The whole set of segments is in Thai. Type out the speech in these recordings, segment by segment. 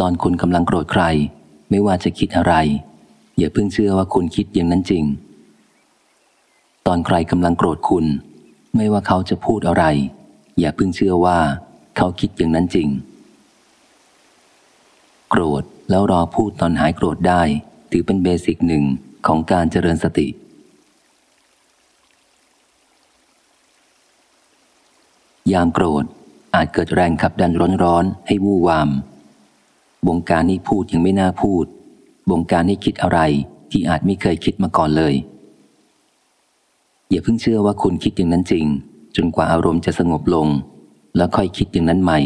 ตอนคุณกำลังโกรธใคร ไม่ว่าจะคิดอะไร อย่าเพิ่งเชื่อว่าคุณคิดอย่างนั้นจริง ตอนใครกำลังโกรธคุณ ไม่ว่าเขาจะพูดอะไร อย่าเพิ่งเชื่อว่าเขาคิดอย่างนั้นจริง โกรธแล้วรอพูดตอนหายโกรธได้ ถือเป็นเบสิกหนึ่งของการเจริญสติยามโกรธอาจเกิดแรงขับดันร้อนๆให้วู่วาม บงการให้พูดยังไม่น่าพูด บงการให้คิดอะไรที่อาจไม่เคยคิดมาก่อนเลย อย่าเพิ่งเชื่อว่าคุณคิดอย่างนั้นจริง จนกว่าอารมณ์จะสงบลง แล้วค่อยคิดอย่างนั้นใหม่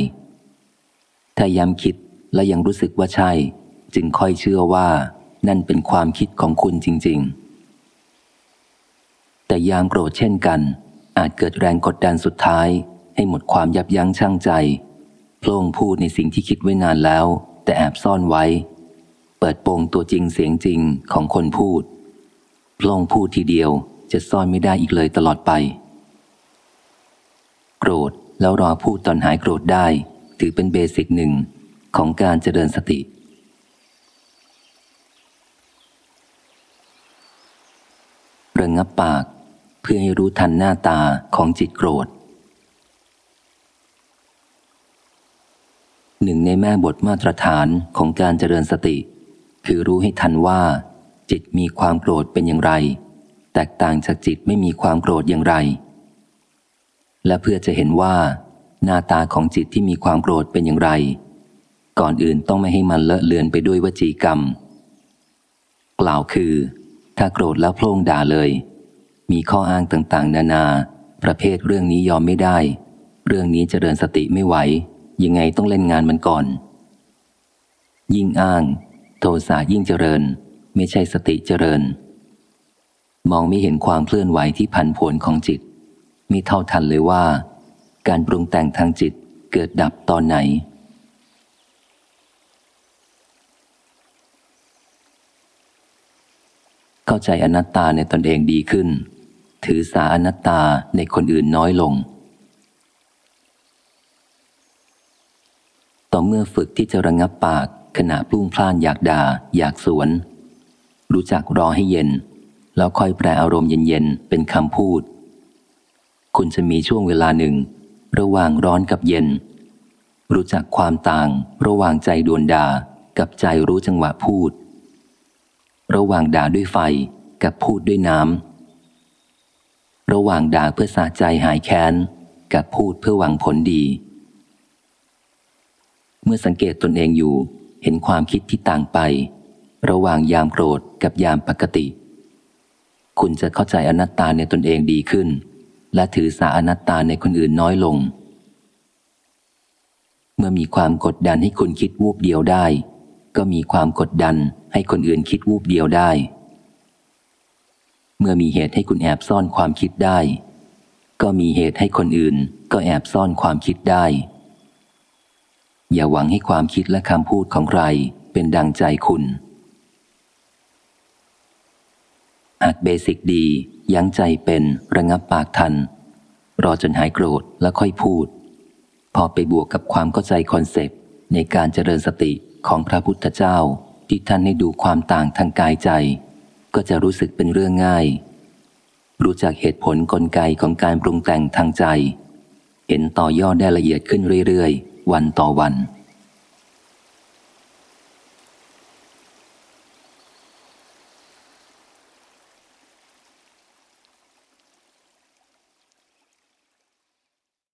ถ้าย้ำคิดและยังรู้สึกว่าใช่ จึงค่อยเชื่อว่า นั่นเป็นความคิดของคุณจริง ๆ แต่ยามโกรธเช่นกัน อาจเกิดแรงกดดันสุดท้าย ให้หมดความยับยั้งชั่งใจโพล่งพูดในสิ่งที่คิดไว้นานแล้ว แต่แอบซ่อนไว้ เปิดโปงตัวจริงเสียงจริงของคนพูดพลงพูดทีเดียวจะซ่อนไม่ได้อีกเลยตลอดไป โกรธแล้วรอพูดตอนหายโกรธได้ ถือเป็นเบสิกหนึ่งของการเจริญสติ ระงับปากเพื่อให้รู้ทันหน้าตาของจิตโกรธ หนึ่งในแม่บทมาตรฐานของการเจริญสติ คือรู้ให้ทันว่า จิตมีความโกรธเป็นอย่างไร แตกต่างจากจิตไม่มีความโกรธอย่างไร และเพื่อจะเห็นว่า หน้าตาของจิตที่มีความโกรธเป็นอย่างไร ก่อนอื่นต้องไม่ให้มันเลอะเลือนไปด้วยวจีกรรม กล่าวคือ ถ้าโกรธแล้วโพล่งด่าเลย มีข้ออ้างต่างๆ นานา ประเภทเรื่องนี้ยอมไม่ได้ เรื่องนี้เจริญสติไม่ไหว ยังไงต้องเล่นงานมันก่อน ยิ่งอ้าง โทสะยิ่งเจริญ ไม่ใช่สติเจริญ มองไม่เห็นความเคลื่อนไหวที่พันผลของจิต มีเท่าทันเลยว่า การปรุงแต่งทางจิตเกิดดับตอนไหน เข้าใจอนัตตาในตนเองดีขึ้น ถือสาอนัตตาในคนอื่นน้อยลง ต่อเมื่อฝึกที่จะระงับปาก ขณะพลุ่งพล่านอยากด่า อยากสวน รู้จักรอให้เย็น แล้วค่อยแปลอารมณ์เย็นๆเป็นคำพูด คุณจะมีช่วงเวลาหนึ่ง ระหว่างร้อนกับเย็น รู้จักความต่าง ระหว่างใจดวนดากับใจรู้จังหวะพูด ระหว่างด่าด้วยไฟกับพูดด้วยน้ำระหว่างด่าเพื่อสะใจหายแค้นกับพูดเพื่อหวังผลดี เมื่อสังเกตตนเองอยู่ เห็นความคิดที่ต่างไป ระหว่างยามโกรธกับยามปกติ คุณจะเข้าใจอนัตตาในตนเองดีขึ้น และถือสาอนัตตาในคนอื่นน้อยลง เมื่อมีความกดดันให้คุณคิดวูบเดียวได้ ก็มีความกดดันให้คนอื่นคิดวูบเดียวได้ เมื่อมีเหตุให้คุณแอบซ่อนความคิดได้ ก็มีเหตุให้คนอื่น ก็แอบซ่อนความคิดได้ อย่าหวังให้ความคิดและคำพูดของใครเป็นดังใจคุณอาจเบสิกดียั้งใจเป็นระงับปากทัน รอจนหายโกรธแล้วค่อยพูด พอไปบวกกับความเข้าใจคอนเซปต์ ในการเจริญสติของพระพุทธเจ้า ที่ท่านให้ดูความต่างทางกายใจ ก็จะรู้สึกเป็นเรื่องง่าย รู้จักเหตุผลกลไกของการปรุงแต่งทางใจ เห็นต่อยอดได้ละเอียดขึ้นเรื่อยๆ วันต่อวัน